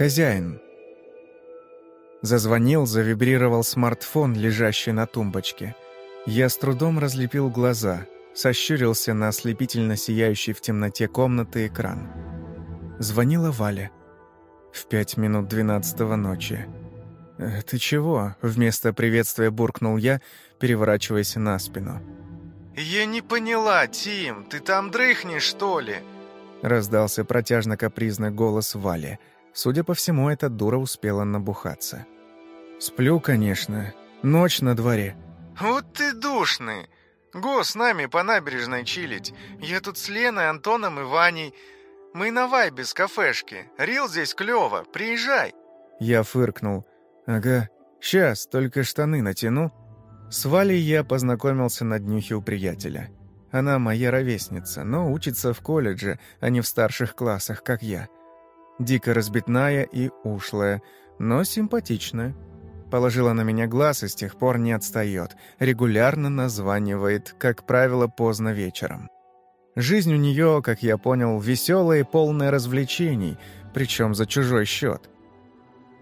Хозяин. Зазвонил, завибрировал смартфон, лежащий на тумбочке. Я с трудом разлепил глаза, сощурился на ослепительно сияющий в темноте комнаты экран. Звонила Валя. В пять минут двенадцатого ночи. «Э, «Ты чего?» — вместо приветствия буркнул я, переворачиваясь на спину. «Я не поняла, Тим, ты там дрыхнешь, что ли?» Раздался протяжно-капризный голос Вали. Судя по всему, эта дура успела набухаться. «Сплю, конечно. Ночь на дворе». «Вот ты душный. Го с нами по набережной чилить. Я тут с Леной, Антоном и Ваней. Мы на вайбе с кафешки. Рил здесь клёво. Приезжай». Я фыркнул. «Ага, сейчас, только штаны натяну». С Валей я познакомился на днюхе у приятеля. Она моя ровесница, но учится в колледже, а не в старших классах, как я. Дико разбитная и ушлая, но симпатичная. Положила на меня глаз и с тех пор не отстает. Регулярно названивает, как правило, поздно вечером. Жизнь у нее, как я понял, веселая и полная развлечений, причем за чужой счет.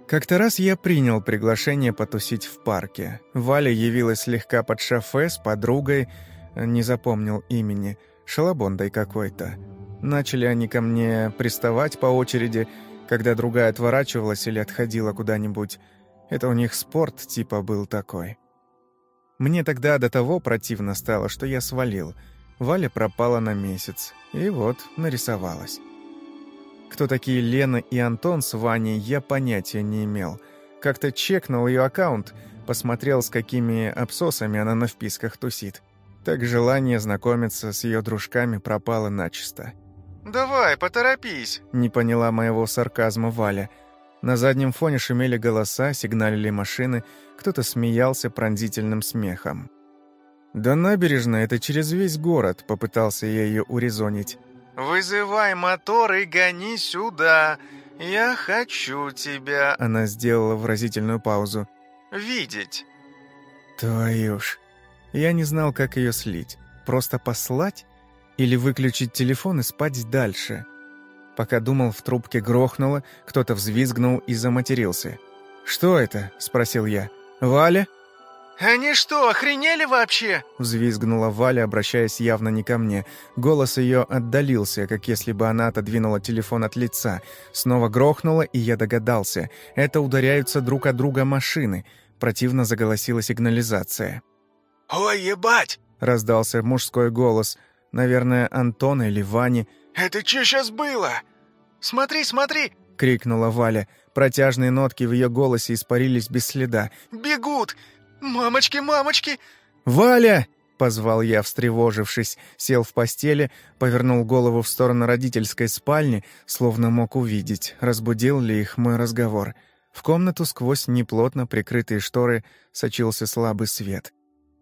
Как-то раз я принял приглашение потусить в парке. Валя явилась слегка под шофе с подругой, не запомнил имени, шалабондой какой-то. Начали они ко мне приставать по очереди, когда другая отворачивалась или отходила куда-нибудь. Это у них спорт типа был такой. Мне тогда до того противно стало, что я свалил. Валя пропала на месяц. И вот нарисовалась. Кто такие Лена и Антон с Ваней, я понятия не имел. Как-то чекнул ее аккаунт, посмотрел, с какими абсосами она на вписках тусит. Так желание знакомиться с ее дружками пропало начисто. «Давай, поторопись!» — не поняла моего сарказма Валя. На заднем фоне шумели голоса, сигналили машины, кто-то смеялся пронзительным смехом. «Да набережная — это через весь город», — попытался я ее урезонить. «Вызывай мотор и гони сюда. Я хочу тебя...» Она сделала выразительную паузу. «Видеть». «Твою ж...» Я не знал, как ее слить. Просто послать? Или выключить телефон и спать дальше? Пока думал, в трубке грохнуло, кто-то взвизгнул и заматерился. «Что это?» — спросил я. «Валя?» «Они что, охренели вообще?» Взвизгнула Валя, обращаясь явно не ко мне. Голос ее отдалился, как если бы она отодвинула телефон от лица. Снова грохнуло, и я догадался. Это ударяются друг от друга машины. Противно заголосила сигнализация. «Ой, ебать!» — раздался мужской голос. Наверное, Антона или Вани. «Это что сейчас было? Смотри, смотри!» — крикнула Валя. Протяжные нотки в ее голосе испарились без следа. «Бегут! «Мамочки, мамочки!» «Валя!» — позвал я, встревожившись, сел в постели, повернул голову в сторону родительской спальни, словно мог увидеть, разбудил ли их мой разговор. В комнату сквозь неплотно прикрытые шторы сочился слабый свет.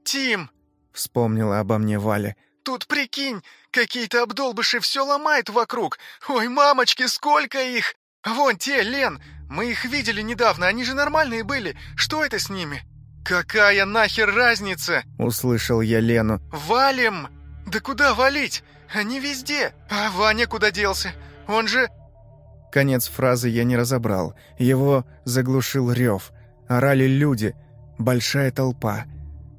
«Тим!» — вспомнила обо мне Валя. «Тут, прикинь, какие-то обдолбыши все ломают вокруг! Ой, мамочки, сколько их! Вон те, Лен, мы их видели недавно, они же нормальные были, что это с ними?» «Какая нахер разница?» — услышал я Лену. «Валим! Да куда валить? Они везде! А Ваня куда делся? Он же...» Конец фразы я не разобрал. Его заглушил рев. Орали люди. Большая толпа.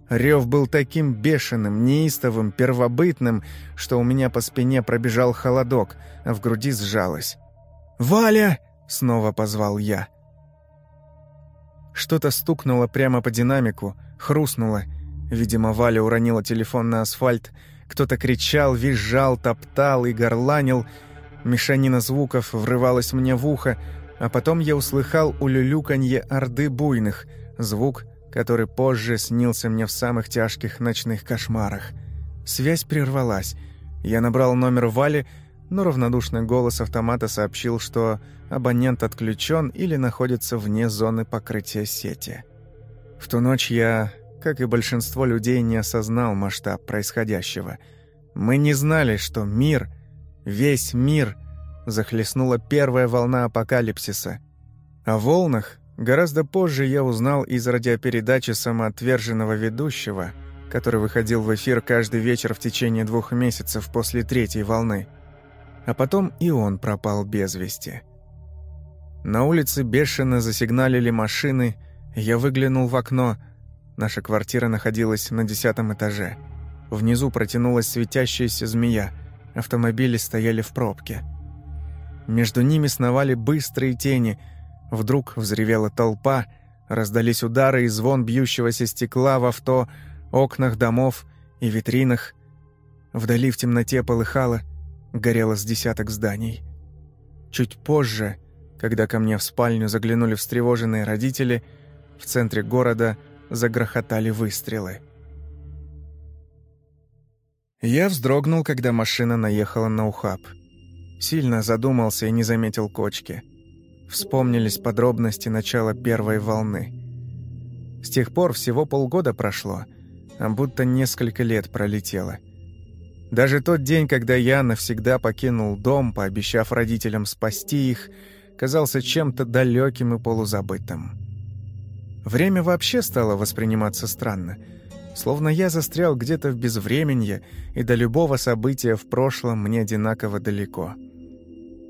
Рев был таким бешеным, неистовым, первобытным, что у меня по спине пробежал холодок, а в груди сжалось. «Валя!» — снова позвал я. Что-то стукнуло прямо по динамику, хрустнуло. Видимо, Валя уронила телефон на асфальт. Кто-то кричал, визжал, топтал и горланил. Мешанина звуков врывалась мне в ухо, а потом я услыхал улюлюканье орды буйных, звук, который позже снился мне в самых тяжких ночных кошмарах. Связь прервалась. Я набрал номер Вали, но равнодушный голос автомата сообщил, что абонент отключен или находится вне зоны покрытия сети. В ту ночь я, как и большинство людей, не осознал масштаб происходящего. Мы не знали, что мир, весь мир, захлестнула первая волна апокалипсиса. О волнах гораздо позже я узнал из радиопередачи самоотверженного ведущего, который выходил в эфир каждый вечер в течение двух месяцев после третьей волны – а потом и он пропал без вести. На улице бешено засигналили машины, я выглянул в окно. Наша квартира находилась на десятом этаже. Внизу протянулась светящаяся змея. Автомобили стояли в пробке. Между ними сновали быстрые тени. Вдруг взревела толпа, раздались удары и звон бьющегося стекла в авто, окнах домов и витринах. Вдали в темноте полыхало, горело с десяток зданий. Чуть позже, когда ко мне в спальню заглянули встревоженные родители, в центре города загрохотали выстрелы. Я вздрогнул, когда машина наехала на ухаб. Сильно задумался и не заметил кочки. Вспомнились подробности начала первой волны. С тех пор всего полгода прошло, а будто несколько лет пролетело. Даже тот день, когда я навсегда покинул дом, пообещав родителям спасти их, казался чем-то далеким и полузабытым. Время вообще стало восприниматься странно, словно я застрял где-то в безвременье, и до любого события в прошлом мне одинаково далеко.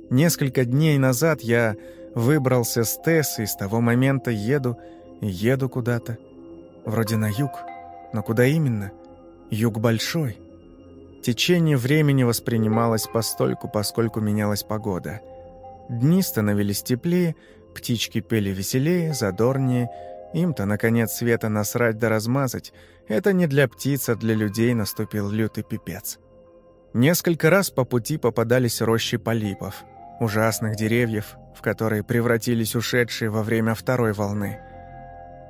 Несколько дней назад я выбрался с Тесс, и с того момента еду еду куда-то. Вроде на юг, но куда именно? Юг большой — Течение времени воспринималось постольку, поскольку менялась погода. Дни становились теплее, птички пели веселее, задорнее. Им-то, наконец, света насрать да размазать. Это не для птиц, а для людей наступил лютый пипец. Несколько раз по пути попадались рощи полипов, ужасных деревьев, в которые превратились ушедшие во время второй волны.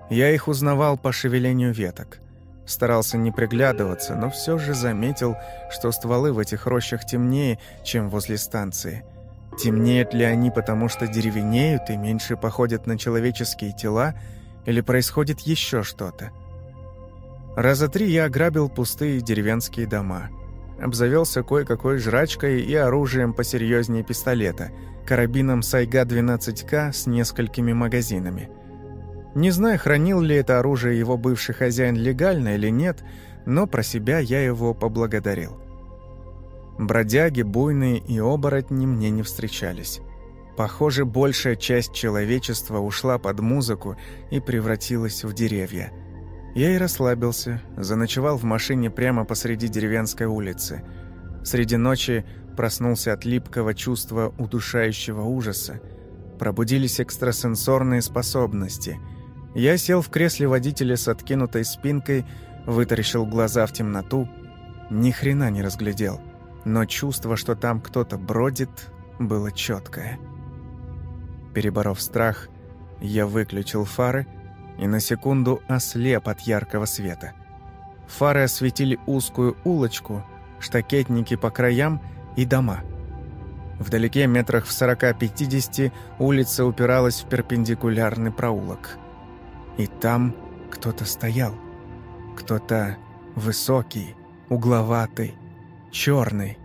Я их узнавал по шевелению веток – Старался не приглядываться, но все же заметил, что стволы в этих рощах темнее, чем возле станции. Темнеют ли они, потому что деревенеют и меньше походят на человеческие тела, или происходит еще что-то? Раза три я ограбил пустые деревенские дома. Обзавелся кое-какой жрачкой и оружием посерьезнее пистолета, карабином Сайга-12К с несколькими магазинами – не знаю, хранил ли это оружие его бывший хозяин легально или нет, но про себя я его поблагодарил. Бродяги, буйные и оборотни мне не встречались. Похоже, большая часть человечества ушла под музыку и превратилась в деревья. Я и расслабился, заночевал в машине прямо посреди деревенской улицы. Среди ночи проснулся от липкого чувства удушающего ужаса. Пробудились экстрасенсорные способности – я сел в кресле водителя с откинутой спинкой, вытаращил глаза в темноту. Ни хрена не разглядел, но чувство, что там кто-то бродит, было четкое. Переборов страх, я выключил фары и на секунду ослеп от яркого света. Фары осветили узкую улочку, штакетники по краям и дома. Вдалеке, метрах в 40-50, улица упиралась в перпендикулярный проулок – и там кто-то стоял. Кто-то высокий, угловатый, черный.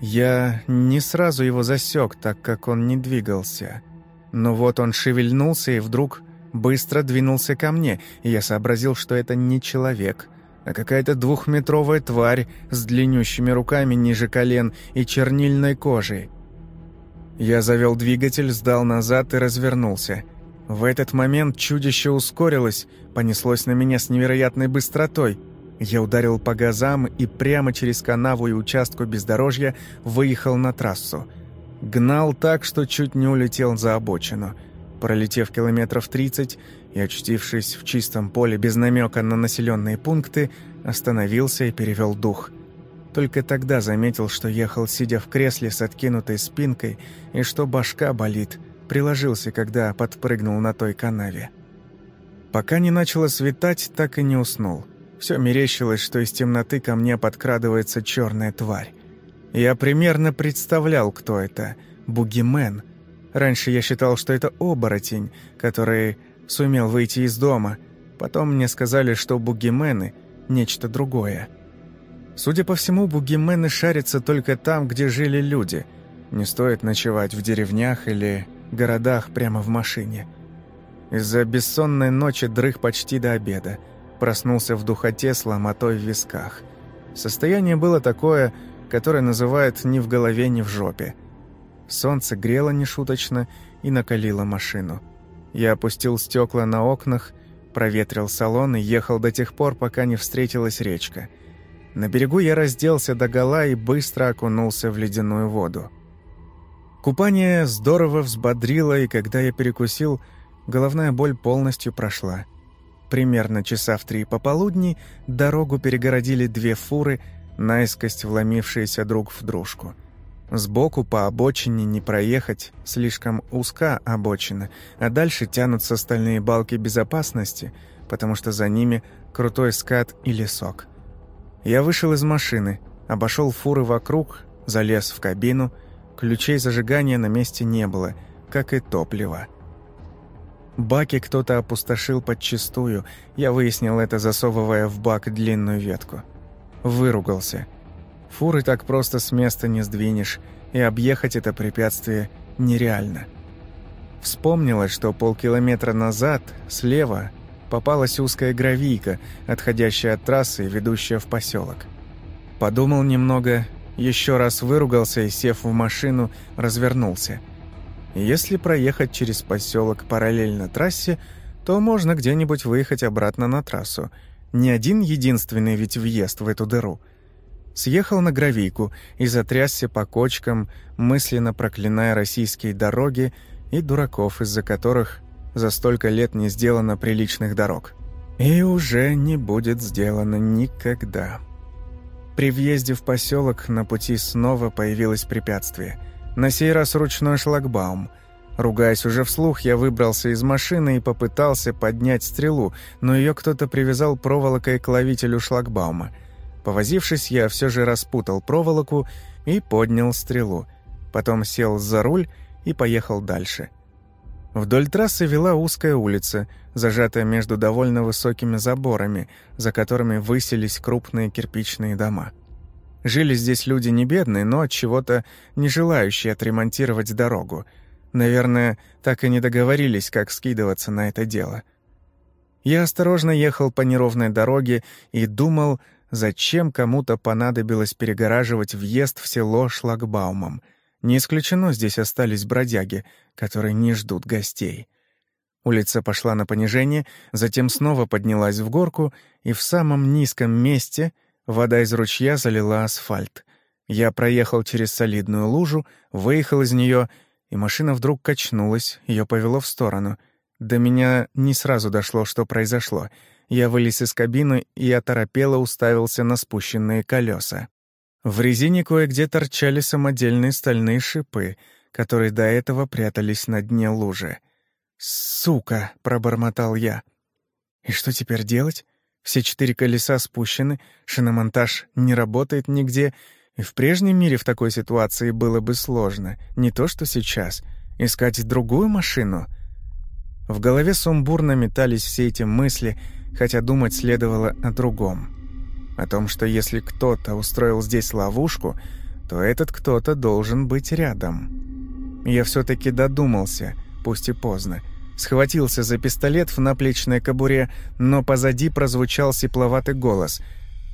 Я не сразу его засек, так как он не двигался. Но вот он шевельнулся и вдруг быстро двинулся ко мне, и я сообразил, что это не человек, а какая-то двухметровая тварь с длиннющими руками ниже колен и чернильной кожей. Я завел двигатель, сдал назад и развернулся – в этот момент чудище ускорилось, понеслось на меня с невероятной быстротой. Я ударил по газам и прямо через канаву и участку бездорожья выехал на трассу. Гнал так, что чуть не улетел за обочину. Пролетев километров 30 и очутившись в чистом поле без намека на населенные пункты, остановился и перевел дух. Только тогда заметил, что ехал, сидя в кресле с откинутой спинкой, и что башка болит – Приложился, когда подпрыгнул на той канаве. Пока не начало светать, так и не уснул. Все мерещилось, что из темноты ко мне подкрадывается черная тварь. Я примерно представлял, кто это. Бугимен. Раньше я считал, что это оборотень, который сумел выйти из дома. Потом мне сказали, что бугимены – нечто другое. Судя по всему, бугимены шарятся только там, где жили люди. Не стоит ночевать в деревнях или городах прямо в машине. Из-за бессонной ночи дрых почти до обеда. Проснулся в духоте с ломотой в висках. Состояние было такое, которое называют ни в голове, ни в жопе. Солнце грело нешуточно, и накалило машину. Я опустил стекла на окнах, проветрил салон и ехал до тех пор, пока не встретилась речка. На берегу я разделся до гола и быстро окунулся в ледяную воду. Купание здорово взбодрило, и когда я перекусил, головная боль полностью прошла. Примерно часа в три пополудни дорогу перегородили две фуры, наискость вломившиеся друг в дружку – Сбоку по обочине не проехать, слишком узка обочина, а дальше тянутся стальные балки безопасности, потому что за ними крутой скат и лесок. Я вышел из машины, обошел фуры вокруг, залез в кабину, ключей зажигания на месте не было, как и топлива. Баки кто-то опустошил подчистую, я выяснил это, засовывая в бак длинную ветку. Выругался – Фуры так просто с места не сдвинешь, и объехать это препятствие нереально. Вспомнилось, что полкилометра назад, слева, попалась узкая гравийка, отходящая от трассы и ведущая в поселок. Подумал немного, еще раз выругался и, сев в машину, развернулся. Если проехать через поселок параллельно трассе, то можно где-нибудь выехать обратно на трассу. Не один единственный ведь въезд в эту дыру – съехал на гравийку и затрясся по кочкам, мысленно проклиная российские дороги и дураков, из-за которых за столько лет не сделано приличных дорог. И уже не будет сделано никогда. При въезде в поселок на пути снова появилось препятствие. На сей раз ручной шлагбаум. Ругаясь уже вслух, я выбрался из машины и попытался поднять стрелу, но ее кто-то привязал проволокой к ловителю шлагбаума – Повозившись, я все же распутал проволоку и поднял стрелу. Потом сел за руль и поехал дальше. Вдоль трассы вела узкая улица, зажатая между довольно высокими заборами, за которыми высились крупные кирпичные дома. Жили здесь люди не бедные, но от чего-то не желающие отремонтировать дорогу. Наверное, так и не договорились, как скидываться на это дело. Я осторожно ехал по неровной дороге и думал, Зачем кому-то понадобилось перегораживать въезд в село шлагбаумом? Не исключено, здесь остались бродяги, которые не ждут гостей. Улица пошла на понижение, затем снова поднялась в горку, и в самом низком месте вода из ручья залила асфальт. Я проехал через солидную лужу, выехал из нее, и машина вдруг качнулась, ее повело в сторону. До меня не сразу дошло, что произошло — я вылез из кабины и оторопело уставился на спущенные колеса. В резине кое-где торчали самодельные стальные шипы, которые до этого прятались на дне лужи. «Сука!» — пробормотал я. «И что теперь делать? Все четыре колеса спущены, шиномонтаж не работает нигде, и в прежнем мире в такой ситуации было бы сложно, не то что сейчас. Искать другую машину?» В голове сумбурно метались все эти мысли — хотя думать следовало о другом. О том, что если кто-то устроил здесь ловушку, то этот кто-то должен быть рядом. Я все-таки додумался, пусть и поздно. Схватился за пистолет в наплечной кобуре, но позади прозвучал сипловатый голос.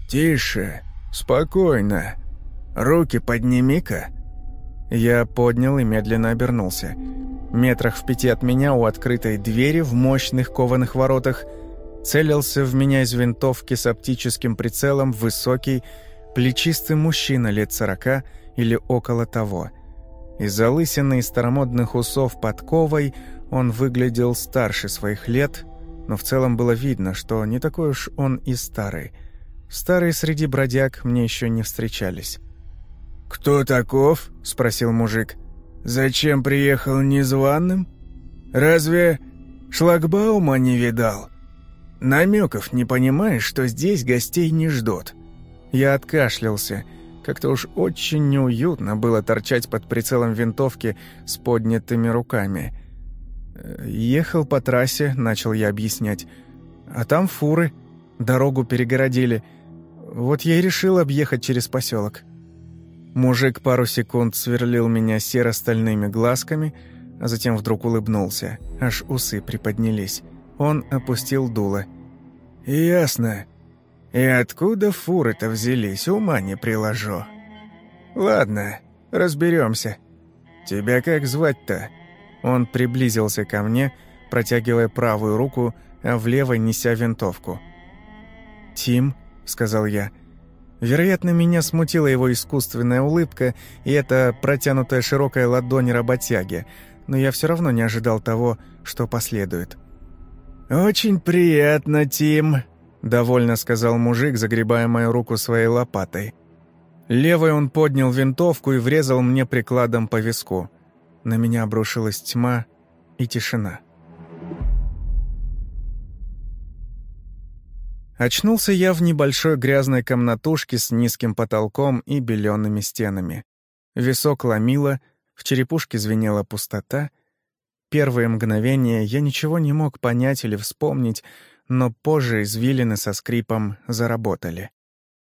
«Тише, спокойно. Руки подними-ка». Я поднял и медленно обернулся. Метрах в пяти от меня у открытой двери в мощных кованых воротах – Целился в меня из винтовки с оптическим прицелом высокий, плечистый мужчина лет сорока или около того. Из-за лысины и старомодных усов подковой он выглядел старше своих лет, но в целом было видно, что не такой уж он и старый. Старые среди бродяг мне еще не встречались. «Кто таков?» — спросил мужик. «Зачем приехал незваным? Разве шлагбаума не видал?» Намеков не понимаешь, что здесь гостей не ждут. Я откашлялся. Как-то уж очень неуютно было торчать под прицелом винтовки с поднятыми руками. «Ехал по трассе», — начал я объяснять. «А там фуры. Дорогу перегородили. Вот я и решил объехать через поселок». Мужик пару секунд сверлил меня серо-стальными глазками, а затем вдруг улыбнулся. Аж усы приподнялись. Он опустил дуло. «Ясно. И откуда фуры-то взялись, ума не приложу. Ладно, разберемся. Тебя как звать-то?» Он приблизился ко мне, протягивая правую руку, а в левой неся винтовку. «Тим», — сказал я, — Вероятно, меня смутила его искусственная улыбка и эта протянутая широкая ладонь работяги, но я все равно не ожидал того, что последует. «Очень приятно, Тим», — довольно сказал мужик, загребая мою руку своей лопатой. Левой он поднял винтовку и врезал мне прикладом по виску. На меня обрушилась тьма и тишина. Очнулся я в небольшой грязной комнатушке с низким потолком и белеными стенами. Висок ломило, в черепушке звенела пустота. Первые мгновения я ничего не мог понять или вспомнить, но позже извилины со скрипом заработали.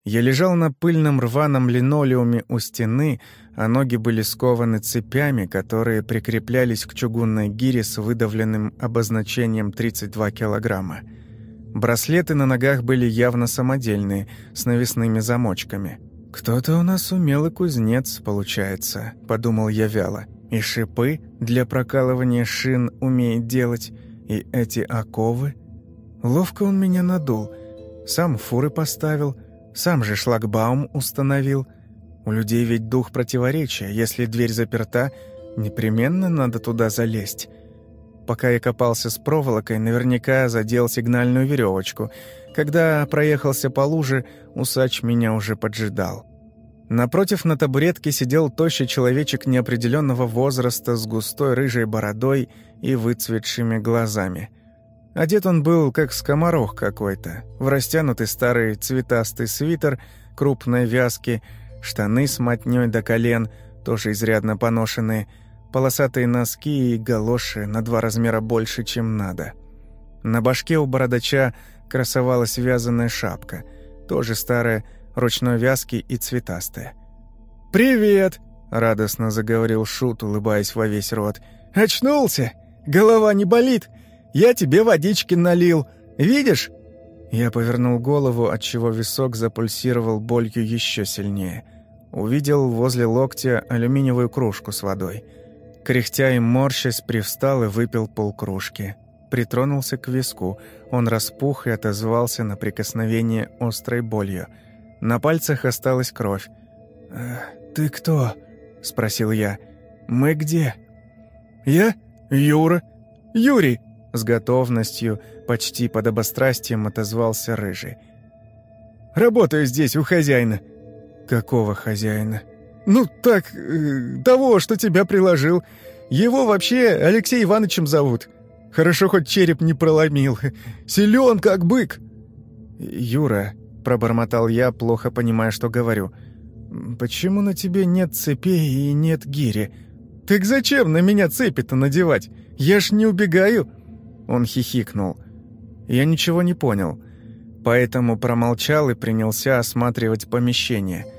Я лежал на пыльном рваном линолеуме у стены, а ноги были скованы цепями, которые прикреплялись к чугунной гире с выдавленным обозначением 32 килограмма. Браслеты на ногах были явно самодельные, с навесными замочками. «Кто-то у нас умелый кузнец, получается», — подумал я вяло. «И шипы для прокалывания шин умеет делать, и эти оковы. Ловко он меня надул, сам фуры поставил, сам же шлагбаум установил. У людей ведь дух противоречия, если дверь заперта, непременно надо туда залезть». Пока я копался с проволокой, наверняка задел сигнальную веревочку. Когда проехался по луже, усач меня уже поджидал. Напротив на табуретке сидел тощий человечек неопределенного возраста с густой рыжей бородой и выцветшими глазами. Одет он был как скоморох какой-то, в растянутый старый цветастый свитер крупной вязки, штаны с мотнёй до колен, тоже изрядно поношенные – полосатые носки и галоши на два размера больше, чем надо. На башке у бородача красовалась вязаная шапка, тоже старая, ручной вязки и цветастая. «Привет!» — радостно заговорил Шут, улыбаясь во весь рот. «Очнулся? Голова не болит? Я тебе водички налил. Видишь?» Я повернул голову, отчего висок запульсировал болью еще сильнее. Увидел возле локтя алюминиевую кружку с водой — Кряхтя и морщась, привстал и выпил полкружки. Притронулся к виску. Он распух и отозвался на прикосновение острой болью. На пальцах осталась кровь. «Э, «Ты кто?» — спросил я. «Мы где?» «Я? Юра. Юрий!» С готовностью, почти под обострастием отозвался Рыжий. «Работаю здесь у хозяина». «Какого хозяина?» «Ну, так, э, того, что тебя приложил. Его вообще Алексей Ивановичем зовут. Хорошо, хоть череп не проломил. Силен, как бык». «Юра», — пробормотал я, плохо понимая, что говорю, «почему на тебе нет цепей и нет гири?» «Так зачем на меня цепи-то надевать? Я ж не убегаю!» Он хихикнул. Я ничего не понял, поэтому промолчал и принялся осматривать помещение —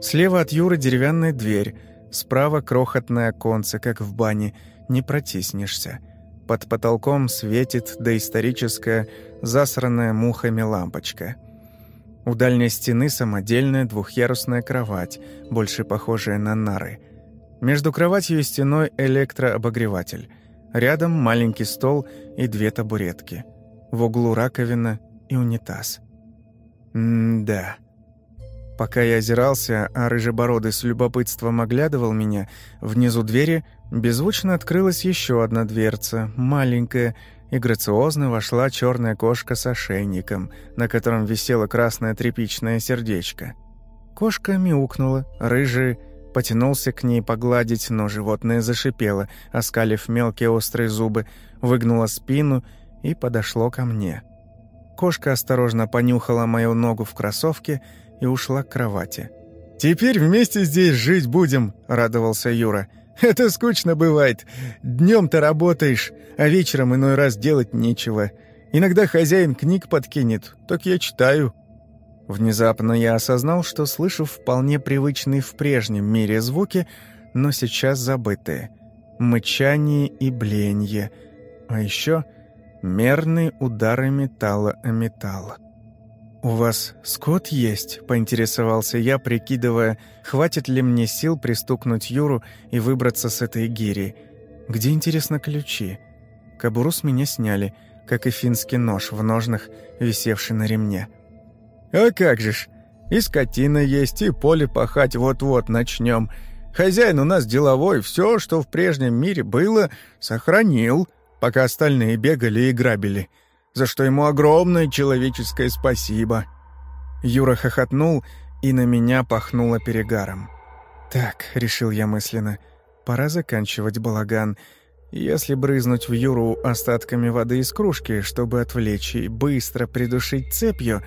Слева от Юры деревянная дверь, справа крохотное оконце, как в бане, не протиснешься. Под потолком светит доисторическая, засранная мухами лампочка. У дальней стены самодельная двухъярусная кровать, больше похожая на нары. Между кроватью и стеной электрообогреватель. Рядом маленький стол и две табуретки. В углу раковина и унитаз. М-да. Пока я озирался, а рыжебородый с любопытством оглядывал меня, внизу двери беззвучно открылась еще одна дверца, маленькая, и грациозно вошла черная кошка с ошейником, на котором висело красное тряпичное сердечко. Кошка мяукнула, рыжий потянулся к ней погладить, но животное зашипело, оскалив мелкие острые зубы, выгнуло спину и подошло ко мне. Кошка осторожно понюхала мою ногу в кроссовке и ушла к кровати. «Теперь вместе здесь жить будем», — радовался Юра. «Это скучно бывает. Днем-то работаешь, а вечером иной раз делать нечего. Иногда хозяин книг подкинет, так я читаю». Внезапно я осознал, что слышу вполне привычные в прежнем мире звуки, но сейчас забытые. Мычание и бленье. А еще мерные удары металла о металл. «У вас скот есть?» – поинтересовался я, прикидывая, хватит ли мне сил пристукнуть Юру и выбраться с этой гири. Где, интересно, ключи? Кобуру с меня сняли, как и финский нож в ножнах, висевший на ремне. «А как же ж! И скотина есть, и поле пахать вот-вот начнем. Хозяин у нас деловой, все, что в прежнем мире было, сохранил, пока остальные бегали и грабили, за что ему огромное человеческое спасибо». Юра хохотнул, и на меня пахнуло перегаром. «Так», — решил я мысленно, — «пора заканчивать балаган. Если брызнуть в Юру остатками воды из кружки, чтобы отвлечь и быстро придушить цепью...»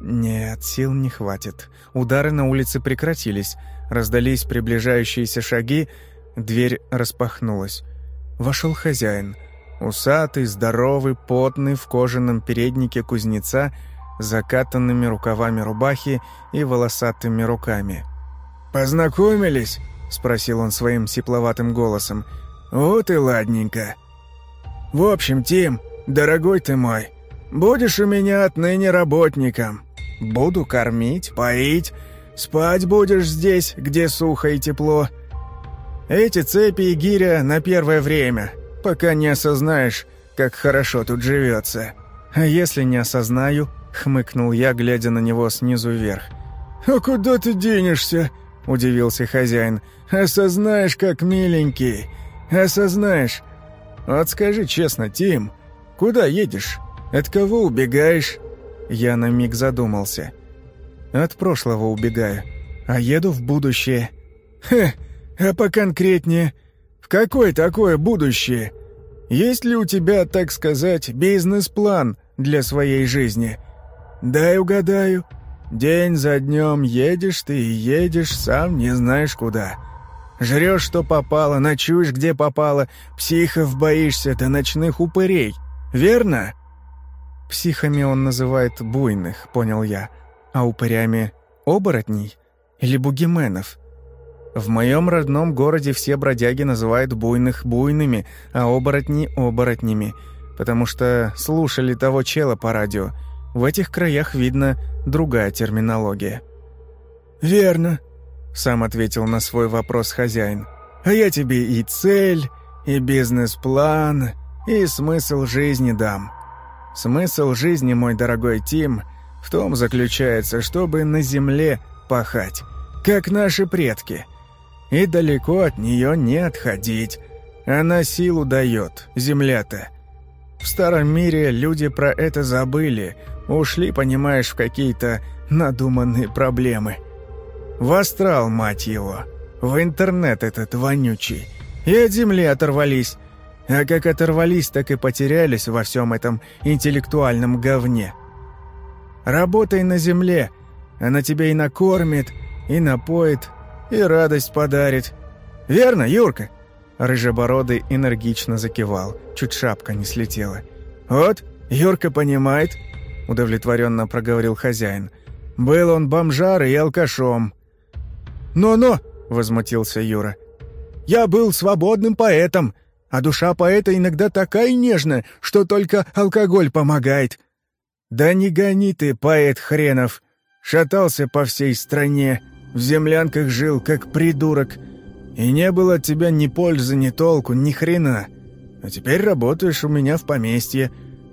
Нет, сил не хватит. Удары на улице прекратились. Раздались приближающиеся шаги, дверь распахнулась. Вошел хозяин. Усатый, здоровый, потный, в кожаном переднике кузнеца, закатанными рукавами рубахи и волосатыми руками. «Познакомились?» — спросил он своим сипловатым голосом. «Вот и ладненько. В общем, Тим, дорогой ты мой, будешь у меня отныне работником. Буду кормить, поить, спать будешь здесь, где сухо и тепло. Эти цепи и гиря на первое время, пока не осознаешь, как хорошо тут живется. А если не осознаю?» — хмыкнул я, глядя на него снизу вверх. «А куда ты денешься?» — удивился хозяин. «Осознаешь, как миленький. Осознаешь. Вот скажи честно, Тим, куда едешь? От кого убегаешь?» Я на миг задумался. «От прошлого убегаю, а еду в будущее». «Хе, а поконкретнее? Какое такое будущее? Есть ли у тебя, так сказать, бизнес-план для своей жизни?» «Дай угадаю. День за днем едешь ты и едешь, сам не знаешь куда. Жрешь, что попало, ночуешь, где попало, психов боишься до ночных упырей. Верно?» «Психами он называет буйных», — понял я. «А упырями — оборотней? Или бугименов?» В моем родном городе все бродяги называют буйных буйными, а оборотни — оборотнями, потому что слушали того чела по радио — в этих краях, видно, другая терминология. «Верно», — сам ответил на свой вопрос хозяин. «А я тебе и цель, и бизнес-план, и смысл жизни дам. Смысл жизни, мой дорогой Тим, в том заключается, чтобы на земле пахать, как наши предки, и далеко от нее не отходить. Она силу дает, земля-то». В старом мире люди про это забыли, Ушли, понимаешь, в какие-то надуманные проблемы. В астрал, мать его. В интернет этот вонючий. И от земли оторвались. А как оторвались, так и потерялись во всем этом интеллектуальном говне. Работай на земле. Она тебя и накормит, и напоит, и радость подарит. Верно, Юрка?» Рыжебородый энергично закивал, чуть шапка не слетела. «Вот, Юрка понимает, удовлетворенно проговорил хозяин. «Был он бомжар и алкашом». «Но-но!» — возмутился Юра. «Я был свободным поэтом, а душа поэта иногда такая нежная, что только алкоголь помогает». «Да не гони ты, поэт хренов!» Шатался по всей стране, в землянках жил, как придурок. И не было от тебя ни пользы, ни толку, ни хрена. А теперь работаешь у меня в поместье,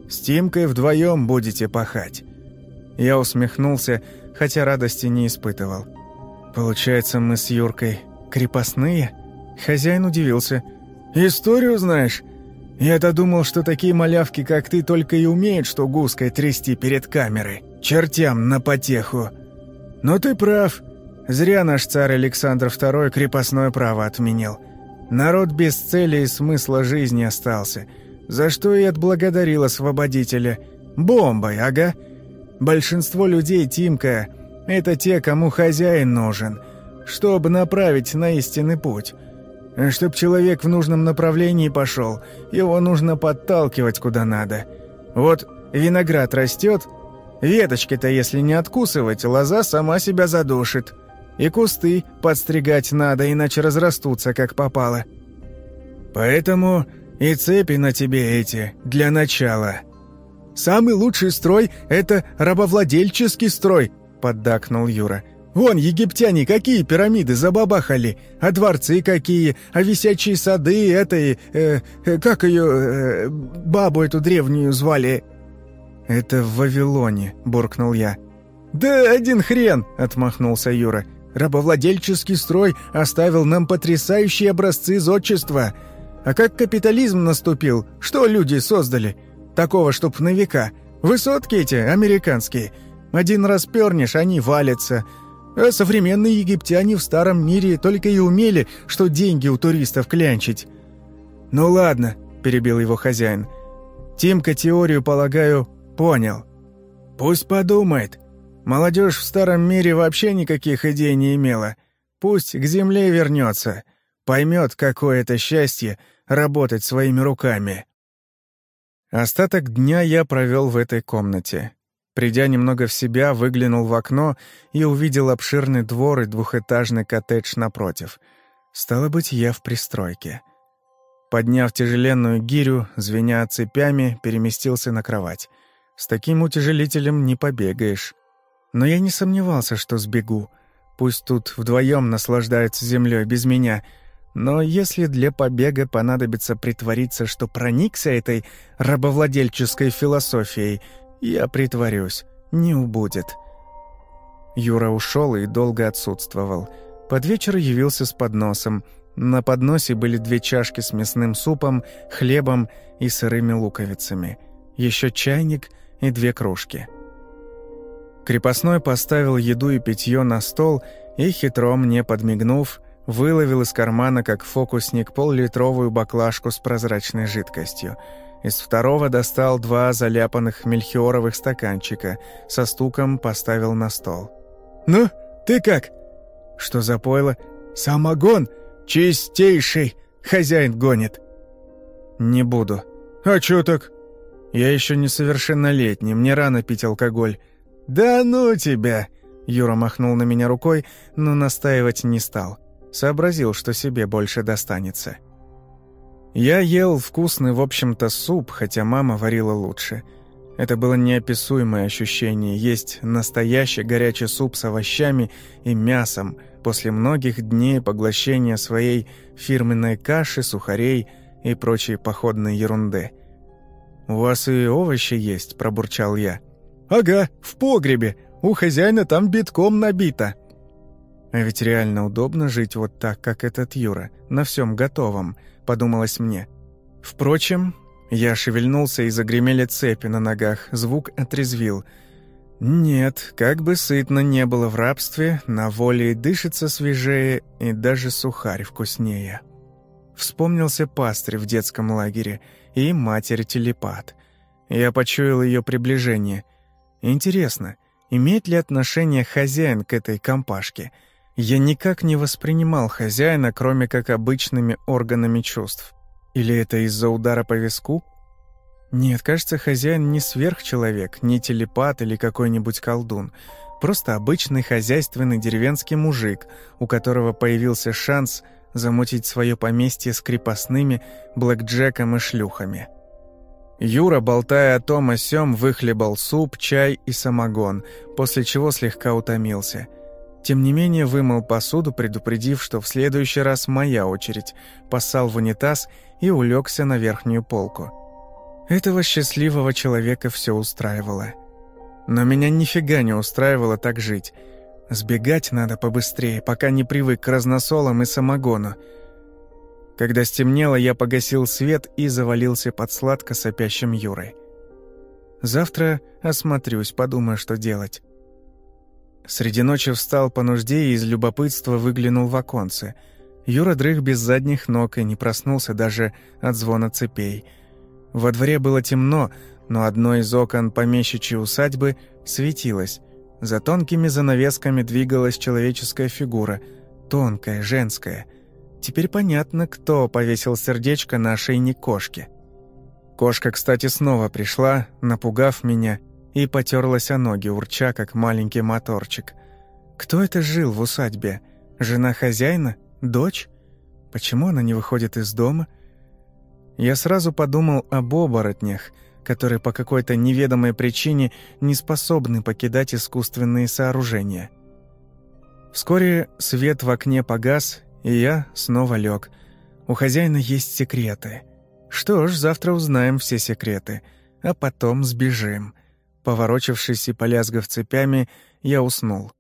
с Тимкой вдвоем будете пахать». Я усмехнулся, хотя радости не испытывал. «Получается, мы с Юркой крепостные?» Хозяин удивился. «Историю знаешь? Я-то думал, что такие малявки, как ты, только и умеют, что гуской трясти перед камерой. Чертям на потеху. Но ты прав. Зря наш царь Александр II крепостное право отменил. Народ без цели и смысла жизни остался» за что и отблагодарил освободителя. Бомбой, ага. Большинство людей Тимка — это те, кому хозяин нужен, чтобы направить на истинный путь. Чтоб человек в нужном направлении пошел, его нужно подталкивать куда надо. Вот виноград растет, веточки-то если не откусывать, лоза сама себя задушит. И кусты подстригать надо, иначе разрастутся, как попало. Поэтому и цепи на тебе эти, для начала. Самый лучший строй — это рабовладельческий строй, поддакнул Юра. Вон, египтяне какие пирамиды забабахали, а дворцы какие, а висячие сады этой... Э, э, как ее... Э, бабу эту древнюю звали?» «Это в Вавилоне», — буркнул я. «Да один хрен!» — отмахнулся Юра. «Рабовладельческий строй оставил нам потрясающие образцы зодчества. А как капитализм наступил, что люди создали? Такого, чтоб на века. Высотки эти, американские. Один раз пернешь, они валятся. А современные египтяне в старом мире только и умели, что деньги у туристов клянчить». «Ну ладно», — перебил его хозяин. «Тимка теорию, полагаю, понял. Пусть подумает. Молодежь в старом мире вообще никаких идей не имела. Пусть к земле вернется, поймет, какое это счастье работать своими руками». Остаток дня я провел в этой комнате. Придя немного в себя, выглянул в окно и увидел обширный двор и двухэтажный коттедж напротив. Стало быть, я в пристройке. Подняв тяжеленную гирю, звеня цепями, переместился на кровать. С таким утяжелителем не побегаешь. Но я не сомневался, что сбегу. Пусть тут вдвоем наслаждаются землей без меня — но если для побега понадобится притвориться, что проникся этой рабовладельческой философией, я притворюсь, не убудет. Юра ушел и долго отсутствовал. Под вечер явился с подносом. На подносе были две чашки с мясным супом, хлебом и сырыми луковицами. Еще чайник и две кружки. Крепостной поставил еду и питье на стол и, хитро мне подмигнув, выловил из кармана, как фокусник, поллитровую баклажку с прозрачной жидкостью. Из второго достал два заляпанных мельхиоровых стаканчика, со стуком поставил на стол. «Ну, ты как?» «Что за пойло?» «Самогон! Чистейший! Хозяин гонит!» «Не буду». «А чё так?» «Я еще несовершеннолетний, мне рано пить алкоголь». «Да ну тебя!» Юра махнул на меня рукой, но настаивать не стал. Сообразил, что себе больше достанется. Я ел вкусный, в общем-то, суп, хотя мама варила лучше. Это было неописуемое ощущение есть настоящий горячий суп с овощами и мясом после многих дней поглощения своей фирменной каши, сухарей и прочей походной ерунды. «У вас и овощи есть?» – пробурчал я. «Ага, в погребе. У хозяина там битком набито», а ведь реально удобно жить вот так, как этот Юра, на всем готовом, подумалось мне. Впрочем, я шевельнулся и загремели цепи на ногах, звук отрезвил. Нет, как бы сытно не было в рабстве, на воле и дышится свежее, и даже сухарь вкуснее. Вспомнился пастырь в детском лагере и матерь-телепат. Я почуял ее приближение. Интересно, имеет ли отношение хозяин к этой компашке – я никак не воспринимал хозяина, кроме как обычными органами чувств. Или это из-за удара по виску? Нет, кажется, хозяин не сверхчеловек, не телепат или какой-нибудь колдун. Просто обычный хозяйственный деревенский мужик, у которого появился шанс замутить свое поместье с крепостными, блэкджеком и шлюхами. Юра, болтая о том о сём, выхлебал суп, чай и самогон, после чего слегка утомился – тем не менее вымыл посуду, предупредив, что в следующий раз моя очередь, поссал в унитаз и улегся на верхнюю полку. Этого счастливого человека все устраивало. Но меня нифига не устраивало так жить. Сбегать надо побыстрее, пока не привык к разносолам и самогону. Когда стемнело, я погасил свет и завалился под сладко сопящим Юрой. Завтра осмотрюсь, подумаю, что делать. Среди ночи встал по нужде и из любопытства выглянул в оконце. Юра дрых без задних ног и не проснулся даже от звона цепей. Во дворе было темно, но одно из окон помещичьей усадьбы светилось. За тонкими занавесками двигалась человеческая фигура, тонкая, женская. Теперь понятно, кто повесил сердечко на ошейник кошки. Кошка, кстати, снова пришла, напугав меня и потерлась о ноги, урча, как маленький моторчик. Кто это жил в усадьбе? Жена хозяина? Дочь? Почему она не выходит из дома? Я сразу подумал об оборотнях, которые по какой-то неведомой причине не способны покидать искусственные сооружения. Вскоре свет в окне погас, и я снова лег. У хозяина есть секреты. Что ж, завтра узнаем все секреты, а потом сбежим. Поворочившись и полязгав цепями, я уснул.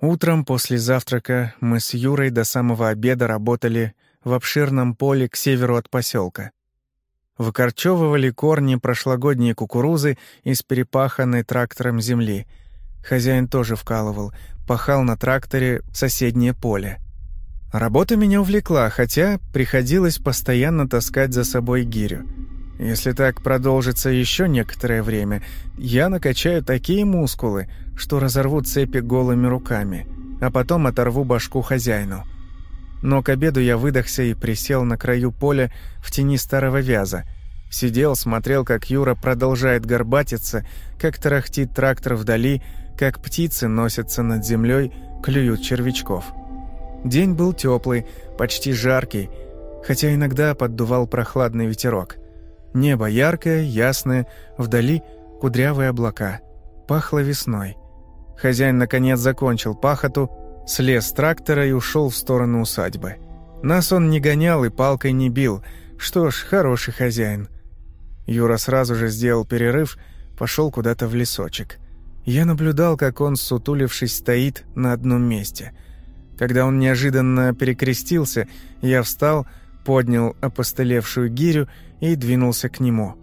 Утром после завтрака мы с Юрой до самого обеда работали в обширном поле к северу от поселка. Выкорчевывали корни прошлогодней кукурузы из перепаханной трактором земли. Хозяин тоже вкалывал, пахал на тракторе соседнее поле. Работа меня увлекла, хотя приходилось постоянно таскать за собой гирю. Если так продолжится еще некоторое время, я накачаю такие мускулы, что разорву цепи голыми руками, а потом оторву башку хозяину. Но к обеду я выдохся и присел на краю поля в тени старого вяза. Сидел, смотрел, как Юра продолжает горбатиться, как тарахтит трактор вдали, как птицы носятся над землей, клюют червячков. День был теплый, почти жаркий, хотя иногда поддувал прохладный ветерок. Небо яркое, ясное, вдали кудрявые облака. Пахло весной. Хозяин наконец закончил пахоту, слез с трактора и ушел в сторону усадьбы. Нас он не гонял и палкой не бил. Что ж, хороший хозяин. Юра сразу же сделал перерыв, пошел куда-то в лесочек. Я наблюдал, как он, сутулившись, стоит на одном месте. Когда он неожиданно перекрестился, я встал, поднял опостылевшую гирю и двинулся к нему.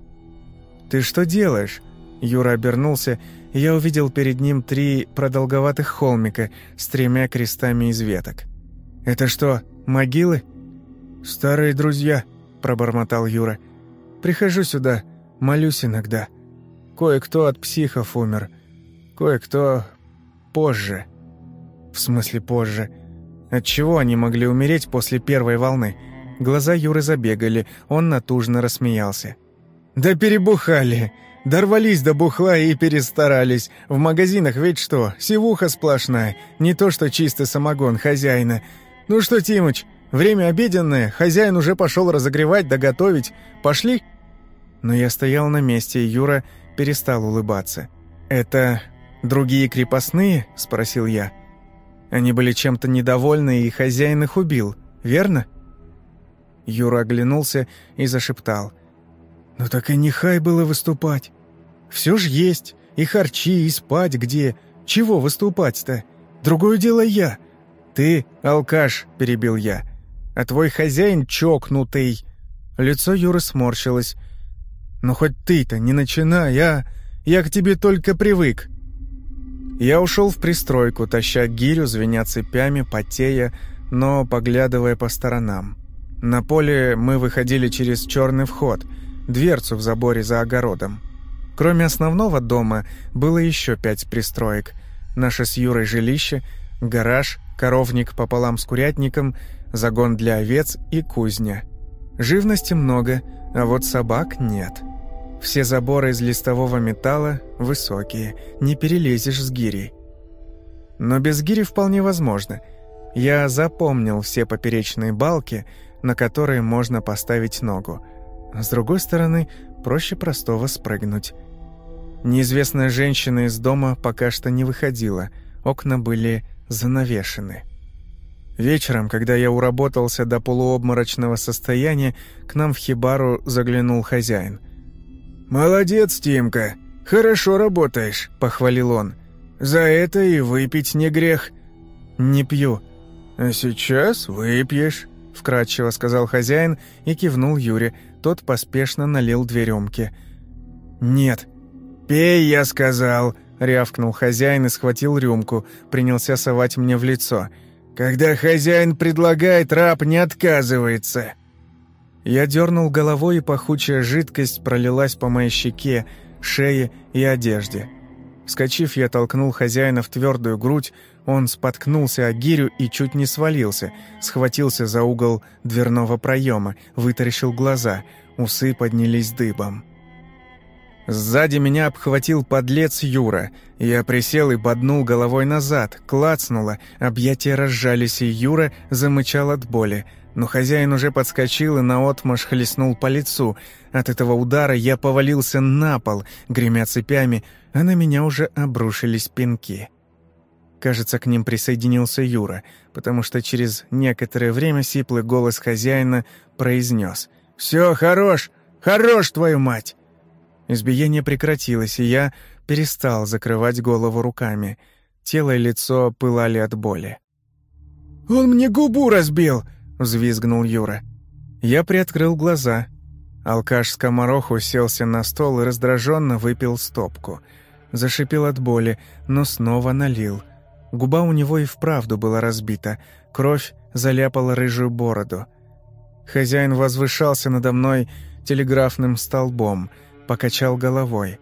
«Ты что делаешь?» Юра обернулся, и я увидел перед ним три продолговатых холмика с тремя крестами из веток. «Это что, могилы?» «Старые друзья», — пробормотал Юра. «Прихожу сюда, молюсь иногда. Кое-кто от психов умер, кое-кто позже». «В смысле позже? От чего они могли умереть после первой волны?» Глаза Юры забегали, он натужно рассмеялся. «Да перебухали! Дорвались до бухла и перестарались. В магазинах ведь что, сивуха сплошная, не то что чистый самогон хозяина. Ну что, Тимыч, время обеденное, хозяин уже пошел разогревать да готовить. Пошли?» Но я стоял на месте, и Юра перестал улыбаться. «Это другие крепостные?» – спросил я. Они были чем-то недовольны, и хозяин их убил, верно?» Юра оглянулся и зашептал. «Ну так и не хай было выступать. Все ж есть, и харчи, и спать где. Чего выступать-то? Другое дело я. Ты алкаш», — перебил я, — «а твой хозяин чокнутый». Лицо Юры сморщилось. «Ну хоть ты-то не начинай, а? Я к тебе только привык». Я ушел в пристройку, таща гирю, звеня цепями, потея, но поглядывая по сторонам. На поле мы выходили через черный вход, дверцу в заборе за огородом. Кроме основного дома было еще пять пристроек. Наше с Юрой жилище, гараж, коровник пополам с курятником, загон для овец и кузня. Живности много, а вот собак нет. Все заборы из листового металла высокие, не перелезешь с гири. Но без гири вполне возможно. Я запомнил все поперечные балки, на которые можно поставить ногу. С другой стороны, проще простого спрыгнуть. Неизвестная женщина из дома пока что не выходила, окна были занавешены. Вечером, когда я уработался до полуобморочного состояния, к нам в хибару заглянул хозяин. «Молодец, Тимка, хорошо работаешь», — похвалил он. «За это и выпить не грех». «Не пью». «А сейчас выпьешь». — вкратчиво сказал хозяин и кивнул Юре. Тот поспешно налил две рюмки. «Нет». «Пей, я сказал», — рявкнул хозяин и схватил рюмку, принялся совать мне в лицо. «Когда хозяин предлагает, раб не отказывается». Я дернул головой, и пахучая жидкость пролилась по моей щеке, шее и одежде. Вскочив, я толкнул хозяина в твердую грудь, он споткнулся о гирю и чуть не свалился, схватился за угол дверного проема, вытаращил глаза, усы поднялись дыбом. Сзади меня обхватил подлец Юра. Я присел и поднул головой назад, клацнуло, объятия разжались, и Юра замычал от боли. Но хозяин уже подскочил и наотмашь хлестнул по лицу. От этого удара я повалился на пол, гремя цепями, а на меня уже обрушились пинки. Кажется, к ним присоединился Юра, потому что через некоторое время сиплый голос хозяина произнес «Все, хорош! Хорош, твою мать!» Избиение прекратилось, и я перестал закрывать голову руками. Тело и лицо пылали от боли. «Он мне губу разбил!» — взвизгнул Юра. Я приоткрыл глаза. Алкаш скоморох уселся на стол и раздраженно выпил стопку. Зашипел от боли, но снова налил — Губа у него и вправду была разбита, кровь заляпала рыжую бороду. Хозяин возвышался надо мной телеграфным столбом, покачал головой.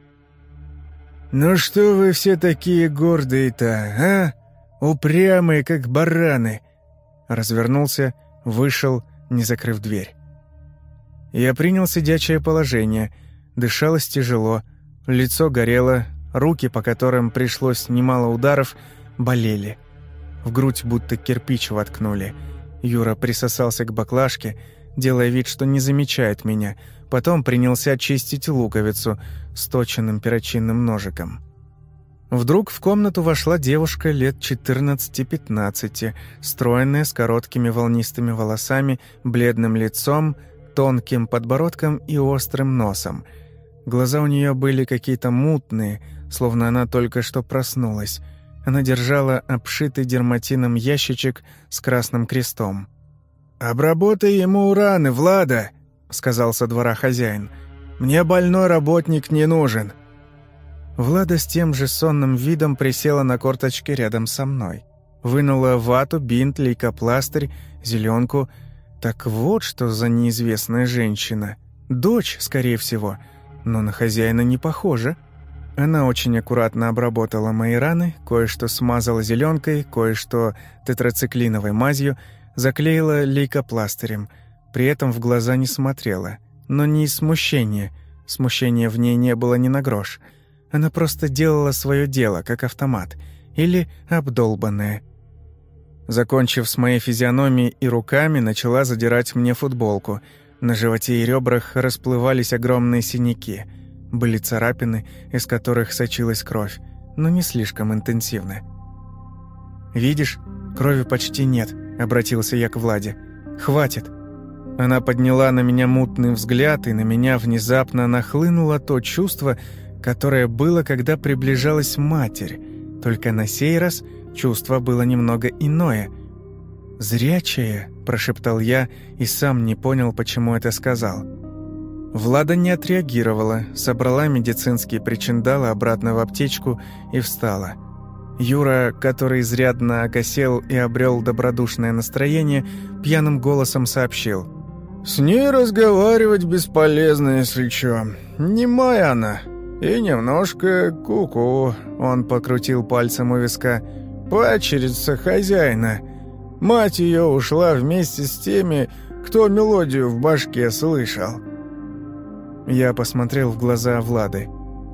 «Ну что вы все такие гордые-то, а? Упрямые, как бараны!» Развернулся, вышел, не закрыв дверь. Я принял сидячее положение, дышалось тяжело, лицо горело, руки, по которым пришлось немало ударов, болели. В грудь будто кирпич воткнули. Юра присосался к баклажке, делая вид, что не замечает меня. Потом принялся чистить луковицу с точенным перочинным ножиком. Вдруг в комнату вошла девушка лет 14-15, стройная, с короткими волнистыми волосами, бледным лицом, тонким подбородком и острым носом. Глаза у нее были какие-то мутные, словно она только что проснулась. Она держала обшитый дерматином ящичек с красным крестом. «Обработай ему ураны, Влада!» — сказал со двора хозяин. «Мне больной работник не нужен». Влада с тем же сонным видом присела на корточки рядом со мной. Вынула вату, бинт, лейкопластырь, зеленку. Так вот, что за неизвестная женщина. Дочь, скорее всего, но на хозяина не похожа. Она очень аккуратно обработала мои раны, кое-что смазала зеленкой, кое-что тетрациклиновой мазью, заклеила лейкопластырем, при этом в глаза не смотрела. Но не из смущения. Смущения в ней не было ни на грош. Она просто делала свое дело, как автомат. Или обдолбанная. Закончив с моей физиономией и руками, начала задирать мне футболку. На животе и ребрах расплывались огромные синяки — были царапины, из которых сочилась кровь, но не слишком интенсивно. «Видишь, крови почти нет», — обратился я к Владе. «Хватит». Она подняла на меня мутный взгляд, и на меня внезапно нахлынуло то чувство, которое было, когда приближалась матерь. Только на сей раз чувство было немного иное. «Зрячее», — прошептал я и сам не понял, почему это сказал. Влада не отреагировала, собрала медицинские причиндалы обратно в аптечку и встала. Юра, который изрядно окосел и обрел добродушное настроение, пьяным голосом сообщил. «С ней разговаривать бесполезно, если чё. Немая она. И немножко куку. -ку. Он покрутил пальцем у виска. «Пачерица хозяина. Мать ее ушла вместе с теми, кто мелодию в башке слышал». Я посмотрел в глаза Влады.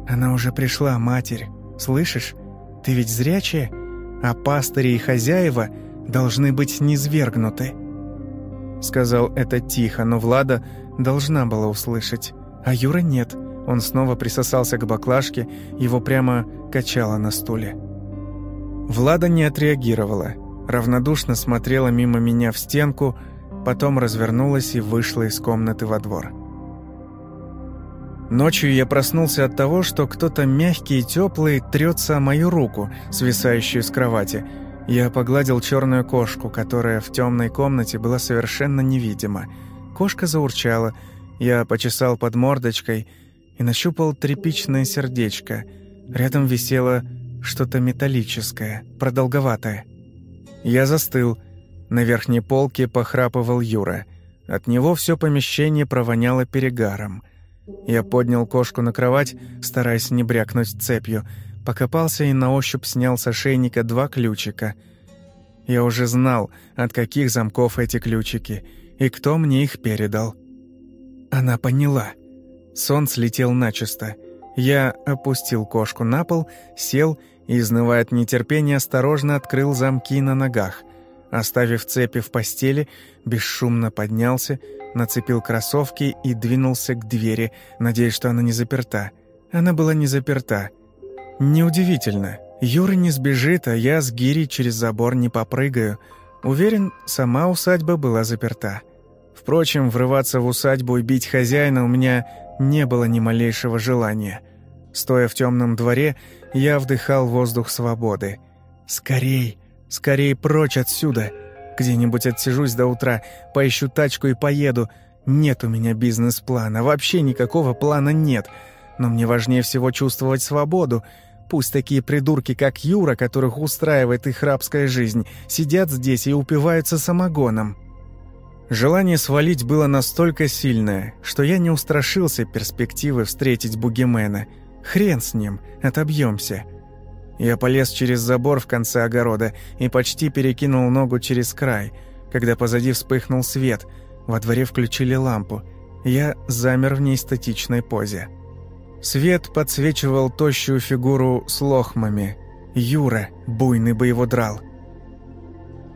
«Она уже пришла, матерь. Слышишь? Ты ведь зрячая, а пастыри и хозяева должны быть низвергнуты». Сказал это тихо, но Влада должна была услышать, а Юра нет. Он снова присосался к баклажке, его прямо качало на стуле. Влада не отреагировала, равнодушно смотрела мимо меня в стенку, потом развернулась и вышла из комнаты во двор. Ночью я проснулся от того, что кто-то мягкий и теплый трется о мою руку, свисающую с кровати. Я погладил черную кошку, которая в темной комнате была совершенно невидима. Кошка заурчала, я почесал под мордочкой и нащупал тряпичное сердечко. Рядом висело что-то металлическое, продолговатое. Я застыл. На верхней полке похрапывал Юра. От него все помещение провоняло перегаром — я поднял кошку на кровать, стараясь не брякнуть цепью, покопался и на ощупь снял с ошейника два ключика. Я уже знал, от каких замков эти ключики, и кто мне их передал. Она поняла. Сон слетел начисто. Я опустил кошку на пол, сел и, изнывая от нетерпения, осторожно открыл замки на ногах. Оставив цепи в постели, бесшумно поднялся, нацепил кроссовки и двинулся к двери, надеясь, что она не заперта. Она была не заперта. Неудивительно. Юра не сбежит, а я с гири через забор не попрыгаю. Уверен, сама усадьба была заперта. Впрочем, врываться в усадьбу и бить хозяина у меня не было ни малейшего желания. Стоя в темном дворе, я вдыхал воздух свободы. «Скорей, скорей прочь отсюда! Где-нибудь отсижусь до утра, поищу тачку и поеду. Нет у меня бизнес-плана, вообще никакого плана нет. Но мне важнее всего чувствовать свободу. Пусть такие придурки, как Юра, которых устраивает их рабская жизнь, сидят здесь и упиваются самогоном». Желание свалить было настолько сильное, что я не устрашился перспективы встретить бугимена. Хрен с ним, отобьемся. Я полез через забор в конце огорода и почти перекинул ногу через край, когда позади вспыхнул свет. Во дворе включили лампу. Я замер в неэстетичной позе. Свет подсвечивал тощую фигуру с лохмами. Юра, буйный боеводрал.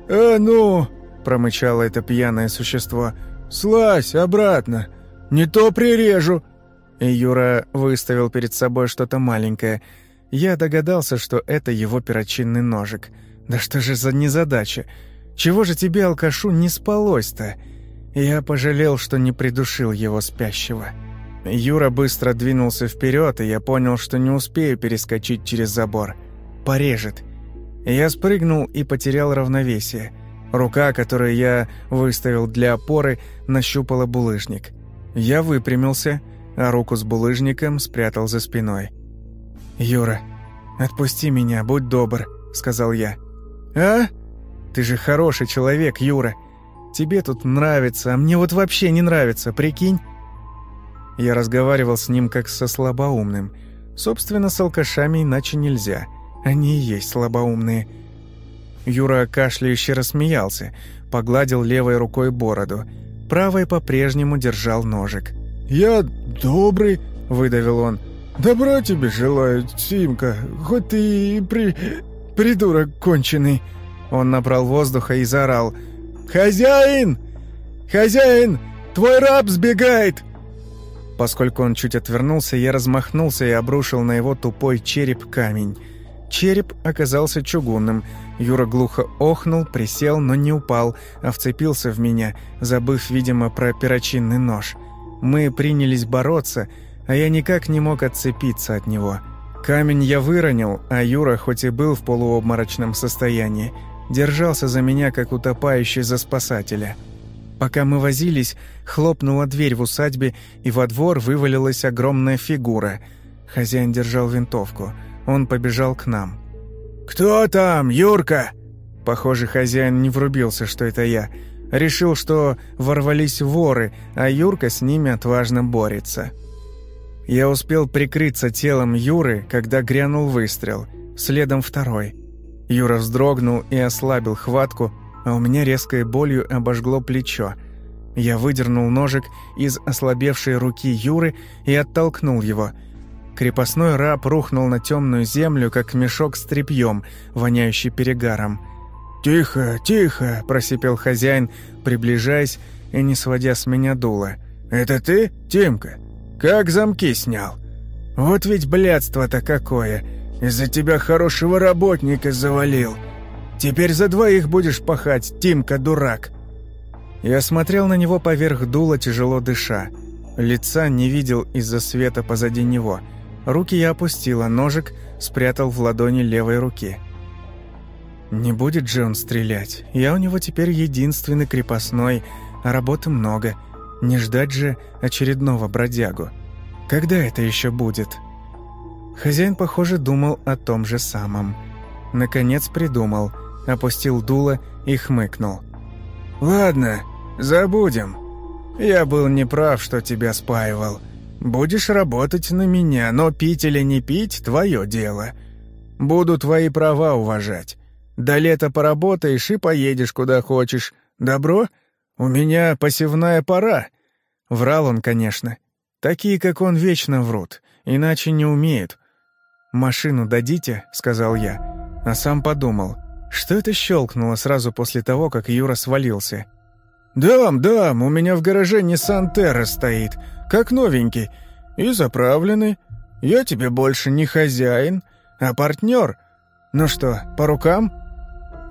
«А ну!» — промычало это пьяное существо. «Слазь обратно! Не то прирежу!» И Юра выставил перед собой что-то маленькое. Я догадался, что это его перочинный ножик. «Да что же за незадача? Чего же тебе, алкашу, не спалось-то?» Я пожалел, что не придушил его спящего. Юра быстро двинулся вперед, и я понял, что не успею перескочить через забор. Порежет. Я спрыгнул и потерял равновесие. Рука, которую я выставил для опоры, нащупала булыжник. Я выпрямился, а руку с булыжником спрятал за спиной. «Юра, отпусти меня, будь добр», — сказал я. «А? Ты же хороший человек, Юра. Тебе тут нравится, а мне вот вообще не нравится, прикинь?» Я разговаривал с ним как со слабоумным. Собственно, с алкашами иначе нельзя. Они и есть слабоумные. Юра кашляюще рассмеялся, погладил левой рукой бороду. Правой по-прежнему держал ножик. «Я добрый», — выдавил он. «Добра тебе желаю, Симка, хоть ты и при... придурок конченый». Он набрал воздуха и заорал. «Хозяин! Хозяин! Твой раб сбегает!» Поскольку он чуть отвернулся, я размахнулся и обрушил на его тупой череп камень. Череп оказался чугунным. Юра глухо охнул, присел, но не упал, а вцепился в меня, забыв, видимо, про перочинный нож. Мы принялись бороться, а я никак не мог отцепиться от него. Камень я выронил, а Юра, хоть и был в полуобморочном состоянии, держался за меня, как утопающий за спасателя. Пока мы возились, хлопнула дверь в усадьбе, и во двор вывалилась огромная фигура. Хозяин держал винтовку. Он побежал к нам. «Кто там, Юрка?» Похоже, хозяин не врубился, что это я. Решил, что ворвались воры, а Юрка с ними отважно борется. Я успел прикрыться телом Юры, когда грянул выстрел. Следом второй. Юра вздрогнул и ослабил хватку, а у меня резкой болью обожгло плечо. Я выдернул ножик из ослабевшей руки Юры и оттолкнул его – Крепостной раб рухнул на темную землю, как мешок с тряпьем, воняющий перегаром. «Тихо, тихо!» – просипел хозяин, приближаясь и не сводя с меня дула. «Это ты, Тимка? Как замки снял? Вот ведь блядство-то какое! Из-за тебя хорошего работника завалил! Теперь за двоих будешь пахать, Тимка, дурак!» Я смотрел на него поверх дула, тяжело дыша. Лица не видел из-за света позади него – Руки я опустила, ножик спрятал в ладони левой руки. Не будет же он стрелять. Я у него теперь единственный крепостной, а работы много. Не ждать же очередного бродягу. Когда это еще будет? Хозяин, похоже, думал о том же самом. Наконец придумал, опустил дуло и хмыкнул. «Ладно, забудем. Я был неправ, что тебя спаивал. Будешь работать на меня, но пить или не пить – твое дело. Буду твои права уважать. До лета поработаешь и поедешь куда хочешь. Добро? У меня посевная пора». Врал он, конечно. Такие, как он, вечно врут, иначе не умеют. «Машину дадите?» — сказал я. А сам подумал. Что это щелкнуло сразу после того, как Юра свалился? «Дам, дам, у меня в гараже Nissan Terra стоит, как новенький, и заправленный. Я тебе больше не хозяин, а партнер. Ну что, по рукам?»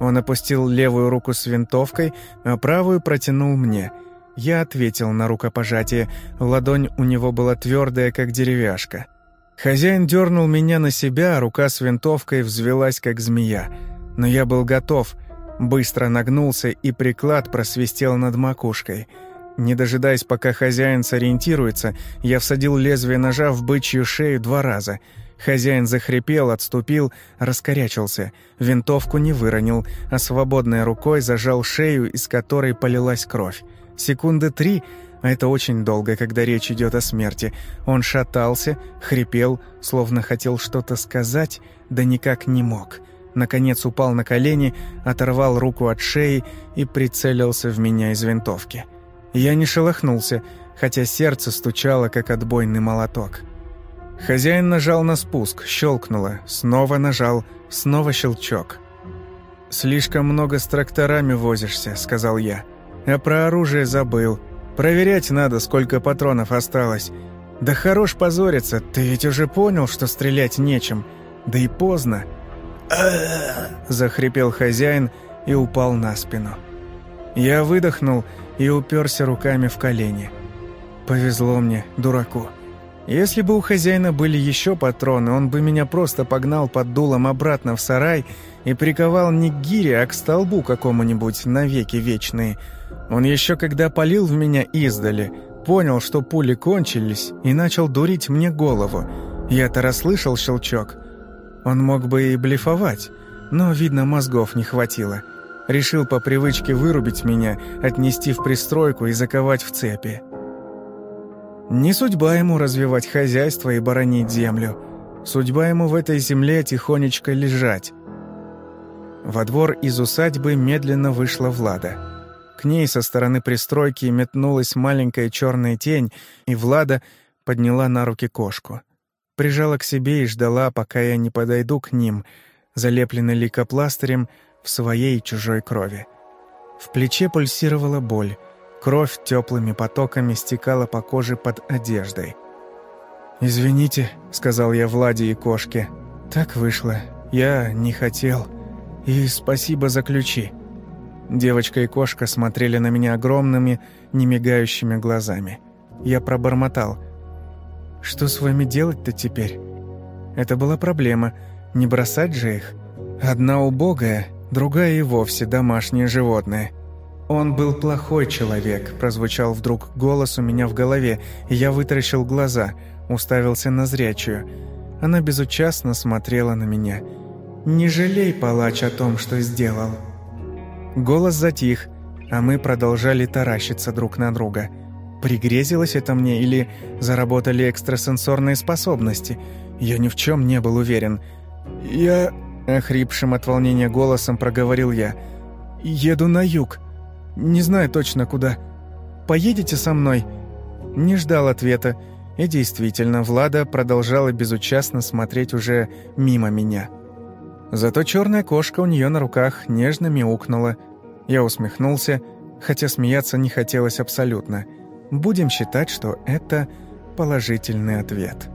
Он опустил левую руку с винтовкой, а правую протянул мне. Я ответил на рукопожатие, ладонь у него была твердая, как деревяшка. Хозяин дернул меня на себя, а рука с винтовкой взвелась, как змея. Но я был готов, быстро нагнулся, и приклад просвистел над макушкой. Не дожидаясь, пока хозяин сориентируется, я всадил лезвие ножа в бычью шею два раза — Хозяин захрипел, отступил, раскорячился. Винтовку не выронил, а свободной рукой зажал шею, из которой полилась кровь. Секунды три, а это очень долго, когда речь идет о смерти. Он шатался, хрипел, словно хотел что-то сказать, да никак не мог. Наконец упал на колени, оторвал руку от шеи и прицелился в меня из винтовки. Я не шелохнулся, хотя сердце стучало, как отбойный молоток. Хозяин нажал на спуск, щелкнуло, снова нажал, снова щелчок. «Слишком много с тракторами возишься», — сказал я. «А про оружие забыл. Проверять надо, сколько патронов осталось. Да хорош позориться, ты ведь уже понял, что стрелять нечем. Да и поздно». захрипел хозяин и упал на спину. Я выдохнул и уперся руками в колени. Повезло мне, дураку. Если бы у хозяина были еще патроны, он бы меня просто погнал под дулом обратно в сарай и приковал не к гире, а к столбу какому-нибудь навеки вечные. Он еще когда полил в меня издали, понял, что пули кончились, и начал дурить мне голову. Я-то расслышал щелчок. Он мог бы и блефовать, но, видно, мозгов не хватило. Решил по привычке вырубить меня, отнести в пристройку и заковать в цепи. Не судьба ему развивать хозяйство и боронить землю. Судьба ему в этой земле тихонечко лежать. Во двор из усадьбы медленно вышла Влада. К ней со стороны пристройки метнулась маленькая черная тень, и Влада подняла на руки кошку. Прижала к себе и ждала, пока я не подойду к ним, залепленный лейкопластырем в своей чужой крови. В плече пульсировала боль — Кровь теплыми потоками стекала по коже под одеждой. «Извините», — сказал я Владе и кошке. «Так вышло. Я не хотел. И спасибо за ключи». Девочка и кошка смотрели на меня огромными, немигающими глазами. Я пробормотал. «Что с вами делать-то теперь?» Это была проблема. Не бросать же их. Одна убогая, другая и вовсе домашнее животное. «Он был плохой человек», – прозвучал вдруг голос у меня в голове, и я вытаращил глаза, уставился на зрячую. Она безучастно смотрела на меня. «Не жалей, палач, о том, что сделал». Голос затих, а мы продолжали таращиться друг на друга. Пригрезилось это мне или заработали экстрасенсорные способности? Я ни в чем не был уверен. «Я...» – охрипшим от волнения голосом проговорил я. «Еду на юг». Не знаю точно куда. Поедете со мной?» Не ждал ответа. И действительно, Влада продолжала безучастно смотреть уже мимо меня. Зато черная кошка у нее на руках нежно мяукнула. Я усмехнулся, хотя смеяться не хотелось абсолютно. Будем считать, что это положительный ответ.